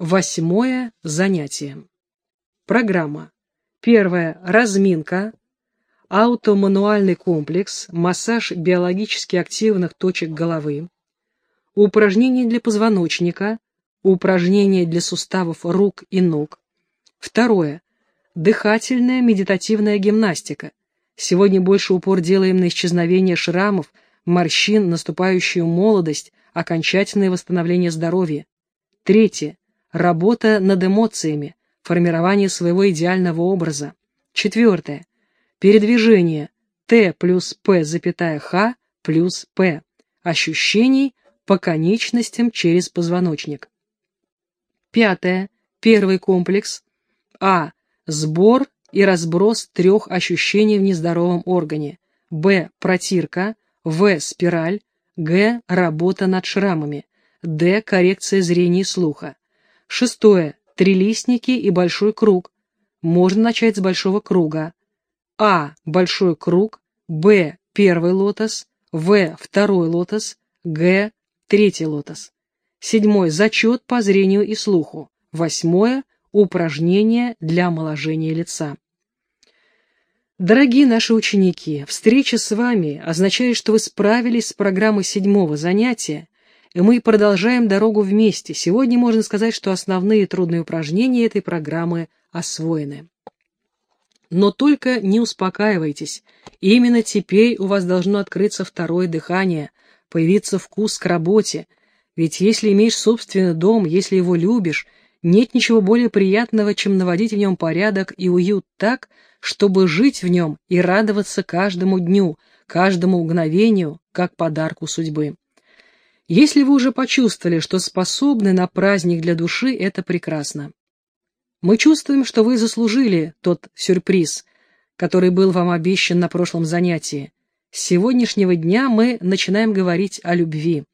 Восьмое занятие. Программа. Первое. Разминка. Аутомануальный комплекс. Массаж биологически активных точек головы. Упражнения для позвоночника. Упражнения для суставов рук и ног. Второе. Дыхательная медитативная гимнастика. Сегодня больше упор делаем на исчезновение шрамов, морщин, наступающую молодость, окончательное восстановление здоровья. Третье Работа над эмоциями, формирование своего идеального образа. Четвертое. Передвижение Т плюс П запятая Х плюс П. Ощущений по конечностям через позвоночник. Пятое. Первый комплекс. А. Сбор и разброс трех ощущений в нездоровом органе. Б. Протирка. В. Спираль. Г. Работа над шрамами. Д. Коррекция зрения и слуха. Шестое. Трилистники и большой круг. Можно начать с большого круга. А. Большой круг. Б. Первый лотос. В. Второй лотос. Г. Третий лотос. Седьмой. Зачет по зрению и слуху. Восьмое. Упражнение для омоложения лица. Дорогие наши ученики, встреча с вами означает, что вы справились с программой седьмого занятия и мы продолжаем дорогу вместе. Сегодня можно сказать, что основные трудные упражнения этой программы освоены. Но только не успокаивайтесь. Именно теперь у вас должно открыться второе дыхание, появиться вкус к работе. Ведь если имеешь собственный дом, если его любишь, нет ничего более приятного, чем наводить в нем порядок и уют так, чтобы жить в нем и радоваться каждому дню, каждому мгновению, как подарку судьбы. Если вы уже почувствовали, что способны на праздник для души, это прекрасно. Мы чувствуем, что вы заслужили тот сюрприз, который был вам обещан на прошлом занятии. С сегодняшнего дня мы начинаем говорить о любви.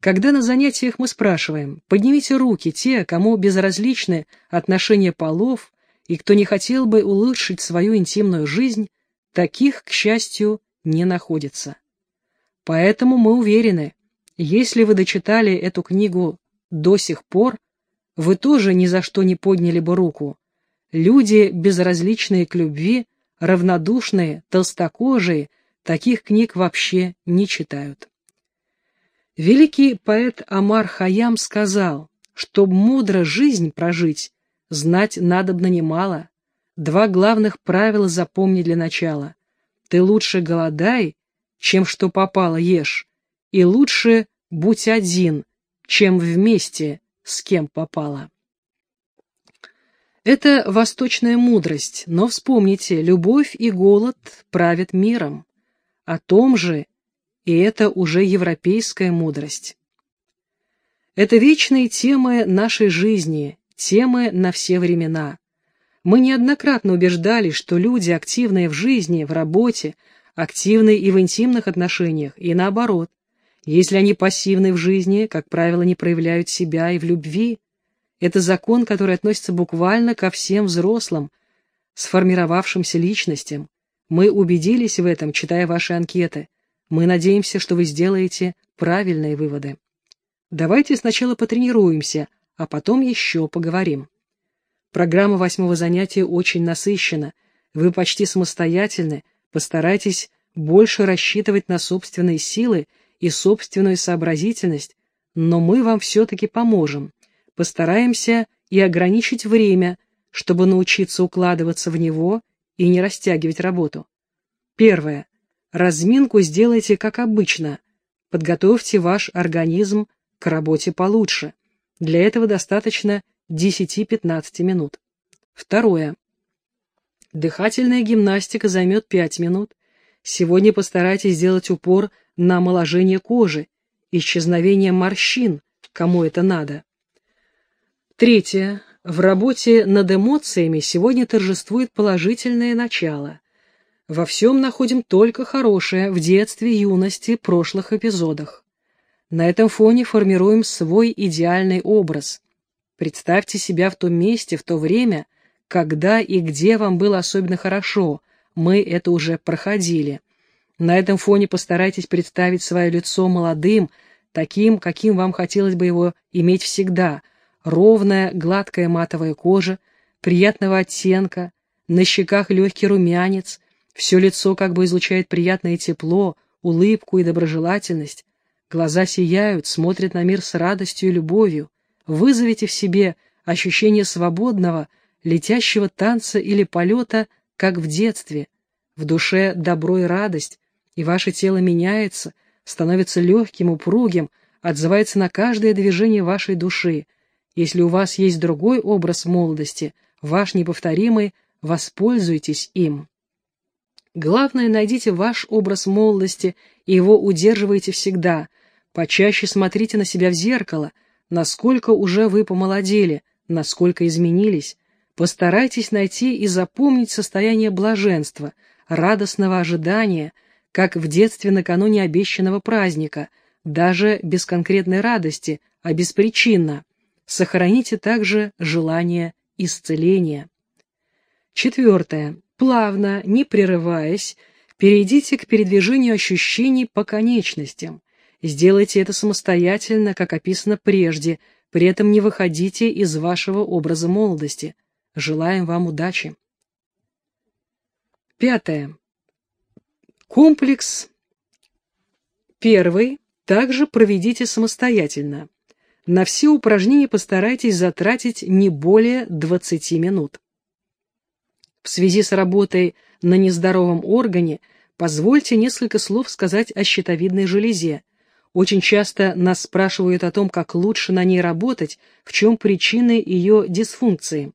Когда на занятиях мы спрашиваем, поднимите руки те, кому безразличны отношения полов и кто не хотел бы улучшить свою интимную жизнь, таких, к счастью, не находится. Поэтому мы уверены, если вы дочитали эту книгу до сих пор, вы тоже ни за что не подняли бы руку. Люди, безразличные к любви, равнодушные, толстокожие, таких книг вообще не читают. Великий поэт Амар Хаям сказал, чтоб мудро жизнь прожить, знать надобно немало. Два главных правила запомни для начала. Ты лучше голодай, чем что попало ешь, и лучше будь один, чем вместе с кем попало. Это восточная мудрость, но вспомните, любовь и голод правят миром. О том же, и это уже европейская мудрость. Это вечные темы нашей жизни, темы на все времена. Мы неоднократно убеждали, что люди, активные в жизни, в работе, активные и в интимных отношениях, и наоборот, если они пассивны в жизни, как правило, не проявляют себя и в любви. Это закон, который относится буквально ко всем взрослым, сформировавшимся личностям. Мы убедились в этом, читая ваши анкеты. Мы надеемся, что вы сделаете правильные выводы. Давайте сначала потренируемся, а потом еще поговорим. Программа восьмого занятия очень насыщена. Вы почти самостоятельны, постарайтесь больше рассчитывать на собственные силы и собственную сообразительность, но мы вам все-таки поможем, постараемся и ограничить время, чтобы научиться укладываться в него и не растягивать работу. Первое. Разминку сделайте как обычно. Подготовьте ваш организм к работе получше. Для этого достаточно 10-15 минут. Второе. Дыхательная гимнастика займет 5 минут. Сегодня постарайтесь сделать упор на омоложение кожи, исчезновение морщин, кому это надо. Третье. В работе над эмоциями сегодня торжествует положительное начало. Во всем находим только хорошее в детстве, юности, прошлых эпизодах. На этом фоне формируем свой идеальный образ. Представьте себя в том месте, в то время, когда и где вам было особенно хорошо, мы это уже проходили. На этом фоне постарайтесь представить свое лицо молодым, таким, каким вам хотелось бы его иметь всегда, ровная, гладкая матовая кожа, приятного оттенка, на щеках легкий румянец, все лицо как бы излучает приятное тепло, улыбку и доброжелательность, глаза сияют, смотрят на мир с радостью и любовью, вызовите в себе ощущение свободного, летящего танца или полета, как в детстве, в душе добро и радость, и ваше тело меняется, становится легким, упругим, отзывается на каждое движение вашей души. Если у вас есть другой образ молодости, ваш неповторимый, воспользуйтесь им. Главное, найдите ваш образ молодости и его удерживайте всегда. Почаще смотрите на себя в зеркало, насколько уже вы помолодели, насколько изменились. Постарайтесь найти и запомнить состояние блаженства, радостного ожидания, как в детстве накануне обещанного праздника, даже без конкретной радости, а беспричинно. Сохраните также желание исцеления. Четвертое. Плавно, не прерываясь, перейдите к передвижению ощущений по конечностям. Сделайте это самостоятельно, как описано прежде, при этом не выходите из вашего образа молодости. Желаем вам удачи. Пятое. Комплекс первый также проведите самостоятельно. На все упражнения постарайтесь затратить не более 20 минут. В связи с работой на нездоровом органе позвольте несколько слов сказать о щитовидной железе. Очень часто нас спрашивают о том, как лучше на ней работать, в чем причины ее дисфункции.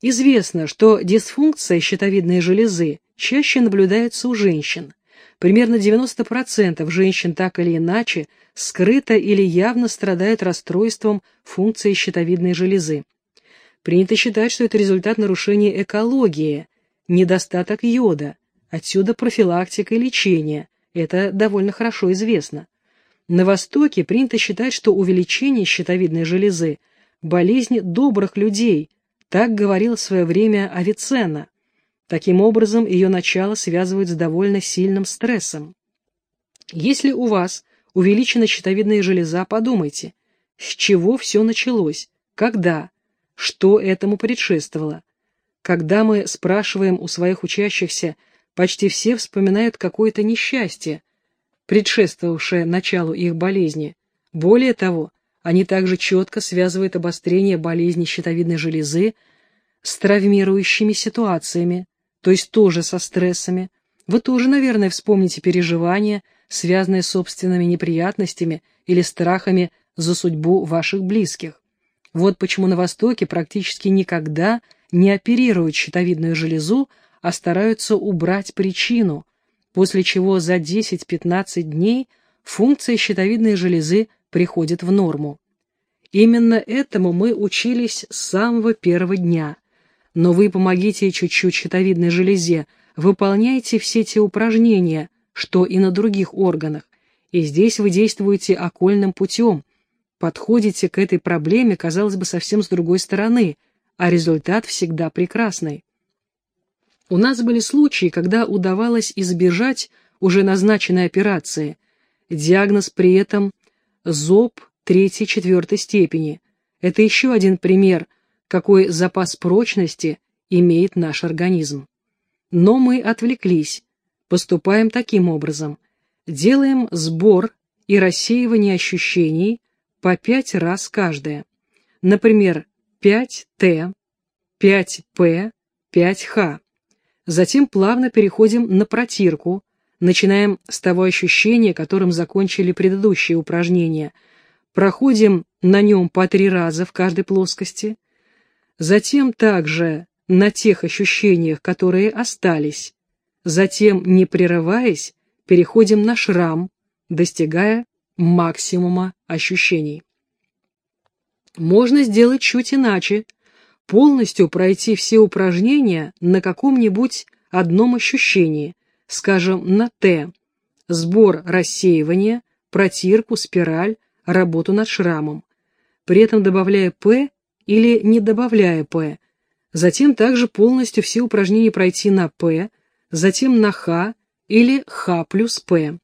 Известно, что дисфункция щитовидной железы чаще наблюдается у женщин. Примерно 90% женщин так или иначе скрыто или явно страдают расстройством функции щитовидной железы. Принято считать, что это результат нарушения экологии, недостаток йода, отсюда профилактика и лечение, это довольно хорошо известно. На Востоке принято считать, что увеличение щитовидной железы – болезнь добрых людей, так говорил в свое время Авиценна. Таким образом, ее начало связывают с довольно сильным стрессом. Если у вас увеличена щитовидная железа, подумайте, с чего все началось, когда, что этому предшествовало. Когда мы спрашиваем у своих учащихся, почти все вспоминают какое-то несчастье, предшествовавшее началу их болезни. Более того, они также четко связывают обострение болезни щитовидной железы с травмирующими ситуациями, то есть тоже со стрессами. Вы тоже, наверное, вспомните переживания, связанные с собственными неприятностями или страхами за судьбу ваших близких. Вот почему на Востоке практически никогда не оперируют щитовидную железу, а стараются убрать причину, после чего за 10-15 дней функция щитовидной железы приходит в норму. Именно этому мы учились с самого первого дня. Но вы помогите чуть-чуть щитовидной железе, выполняйте все те упражнения, что и на других органах, и здесь вы действуете окольным путем – подходите к этой проблеме, казалось бы, совсем с другой стороны, а результат всегда прекрасный. У нас были случаи, когда удавалось избежать уже назначенной операции. Диагноз при этом ЗОБ третьей-четвертой степени. Это еще один пример, какой запас прочности имеет наш организм. Но мы отвлеклись. Поступаем таким образом. Делаем сбор и рассеивание ощущений по пять раз каждая. Например, 5Т, 5П, 5Х. Затем плавно переходим на протирку, начинаем с того ощущения, которым закончили предыдущие упражнения. Проходим на нем по три раза в каждой плоскости. Затем также на тех ощущениях, которые остались. Затем, не прерываясь, переходим на шрам, достигая максимума ощущений. Можно сделать чуть иначе, полностью пройти все упражнения на каком-нибудь одном ощущении, скажем, на Т, сбор рассеивания, протирку, спираль, работу над шрамом, при этом добавляя П или не добавляя П, затем также полностью все упражнения пройти на П, затем на Х или Х плюс П.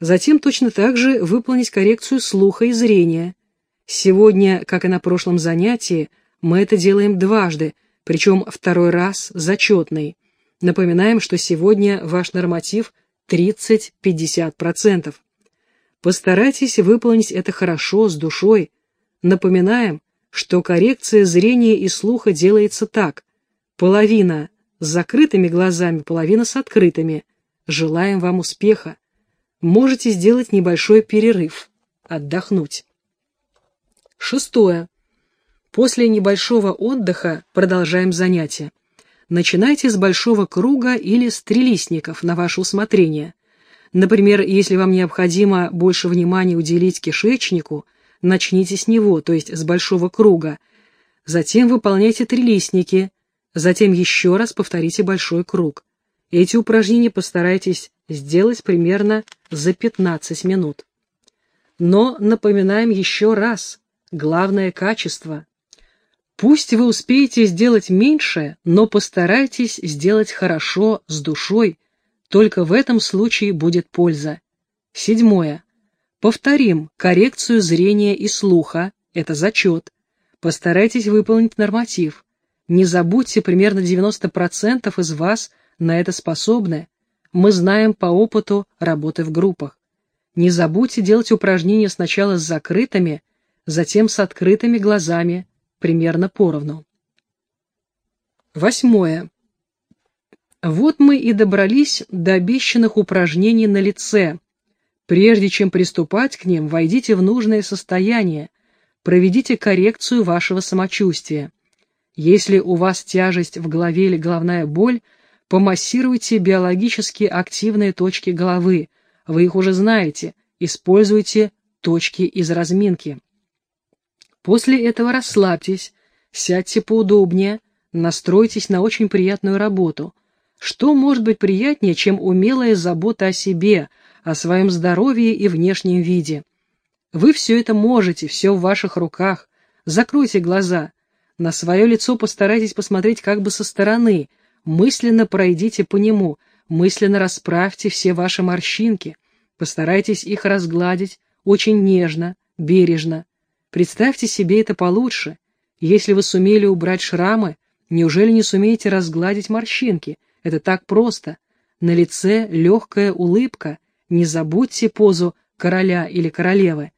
Затем точно так же выполнить коррекцию слуха и зрения. Сегодня, как и на прошлом занятии, мы это делаем дважды, причем второй раз зачетный. Напоминаем, что сегодня ваш норматив 30-50%. Постарайтесь выполнить это хорошо, с душой. Напоминаем, что коррекция зрения и слуха делается так. Половина с закрытыми глазами, половина с открытыми. Желаем вам успеха. Можете сделать небольшой перерыв, отдохнуть. Шестое. После небольшого отдыха продолжаем занятия. Начинайте с большого круга или с трилистников на ваше усмотрение. Например, если вам необходимо больше внимания уделить кишечнику, начните с него, то есть с большого круга. Затем выполняйте трилистники, затем еще раз повторите большой круг. Эти упражнения постарайтесь сделать примерно за 15 минут. Но напоминаем еще раз, главное качество. Пусть вы успеете сделать меньше, но постарайтесь сделать хорошо, с душой, только в этом случае будет польза. Седьмое. Повторим коррекцию зрения и слуха, это зачет. Постарайтесь выполнить норматив. Не забудьте, примерно 90% из вас на это способны. Мы знаем по опыту работы в группах. Не забудьте делать упражнения сначала с закрытыми, затем с открытыми глазами, примерно поровну. Восьмое. Вот мы и добрались до обещанных упражнений на лице. Прежде чем приступать к ним, войдите в нужное состояние, проведите коррекцию вашего самочувствия. Если у вас тяжесть в голове или головная боль, помассируйте биологически активные точки головы, вы их уже знаете, используйте точки из разминки. После этого расслабьтесь, сядьте поудобнее, настройтесь на очень приятную работу. Что может быть приятнее, чем умелая забота о себе, о своем здоровье и внешнем виде? Вы все это можете, все в ваших руках. Закройте глаза. На свое лицо постарайтесь посмотреть как бы со стороны. Мысленно пройдите по нему, мысленно расправьте все ваши морщинки. Постарайтесь их разгладить очень нежно, бережно. Представьте себе это получше. Если вы сумели убрать шрамы, неужели не сумеете разгладить морщинки? Это так просто. На лице легкая улыбка. Не забудьте позу короля или королевы.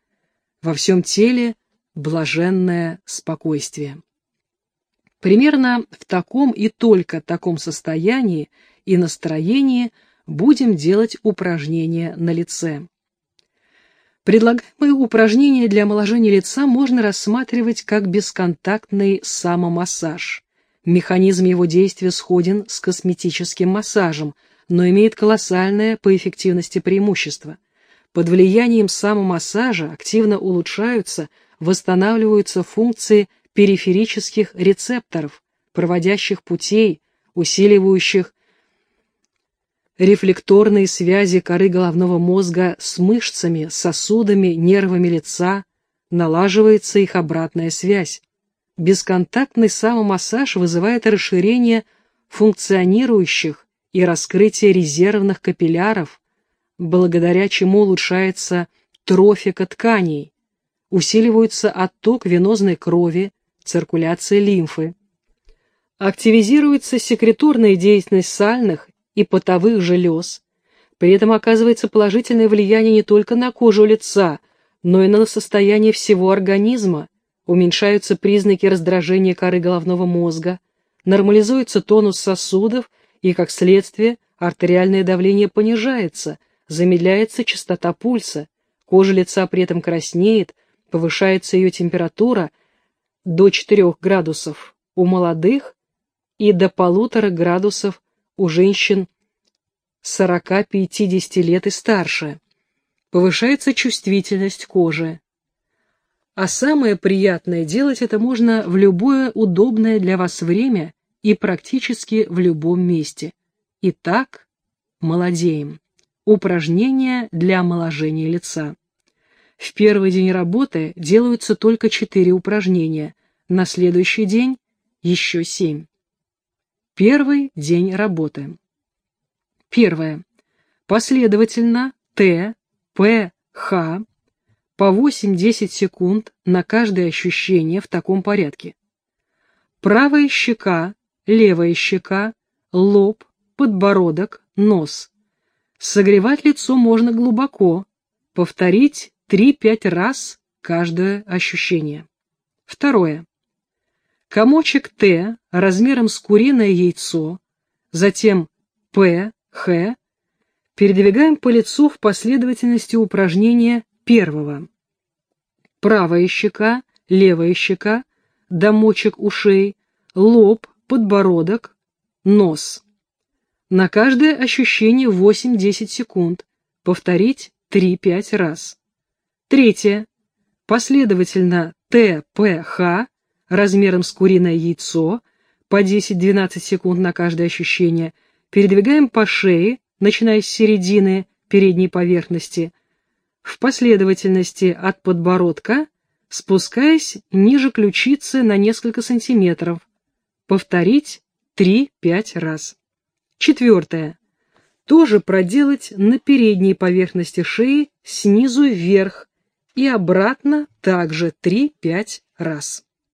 Во всем теле блаженное спокойствие. Примерно в таком и только таком состоянии и настроении будем делать упражнения на лице. Предлагаемые упражнения для омоложения лица можно рассматривать как бесконтактный самомассаж. Механизм его действия сходен с косметическим массажем, но имеет колоссальное по эффективности преимущество. Под влиянием самомассажа активно улучшаются, восстанавливаются функции периферических рецепторов, проводящих путей, усиливающих рефлекторные связи коры головного мозга с мышцами, сосудами, нервами лица, налаживается их обратная связь. Бесконтактный самомассаж вызывает расширение функционирующих и раскрытие резервных капилляров, благодаря чему улучшается трофика тканей, усиливается отток венозной крови, циркуляция лимфы. Активизируется секреторная деятельность сальных и потовых желез. При этом оказывается положительное влияние не только на кожу лица, но и на состояние всего организма, уменьшаются признаки раздражения коры головного мозга, нормализуется тонус сосудов и, как следствие, артериальное давление понижается, замедляется частота пульса, кожа лица при этом краснеет, повышается ее температура до 4 градусов у молодых и до полутора градусов у женщин 40-50 лет и старше. Повышается чувствительность кожи. А самое приятное делать это можно в любое удобное для вас время и практически в любом месте. Итак, молодеем. Упражнения для омоложения лица. В первый день работы делаются только 4 упражнения, на следующий день еще 7. Первый день работы. Первое. Последовательно Т, П, Х по 8-10 секунд на каждое ощущение в таком порядке. Правая щека, левая щека, лоб, подбородок, нос. Согревать лицо можно глубоко, повторить 3-5 раз каждое ощущение. Второе. Комочек Т размером с куриное яйцо, затем П, Х, передвигаем по лицу в последовательности упражнения первого. Правая щека, левая щека, домочек ушей, лоб, подбородок, нос. На каждое ощущение 8-10 секунд. Повторить 3-5 раз. Третье. Последовательно Т, П, Х размером с куриное яйцо по 10-12 секунд на каждое ощущение. Передвигаем по шее, начиная с середины передней поверхности, в последовательности от подбородка, спускаясь ниже ключицы на несколько сантиметров. Повторить 3-5 раз. Четвертое. Тоже проделать на передней поверхности шеи снизу вверх и обратно также 3-5 раз.